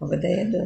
我不带眼镜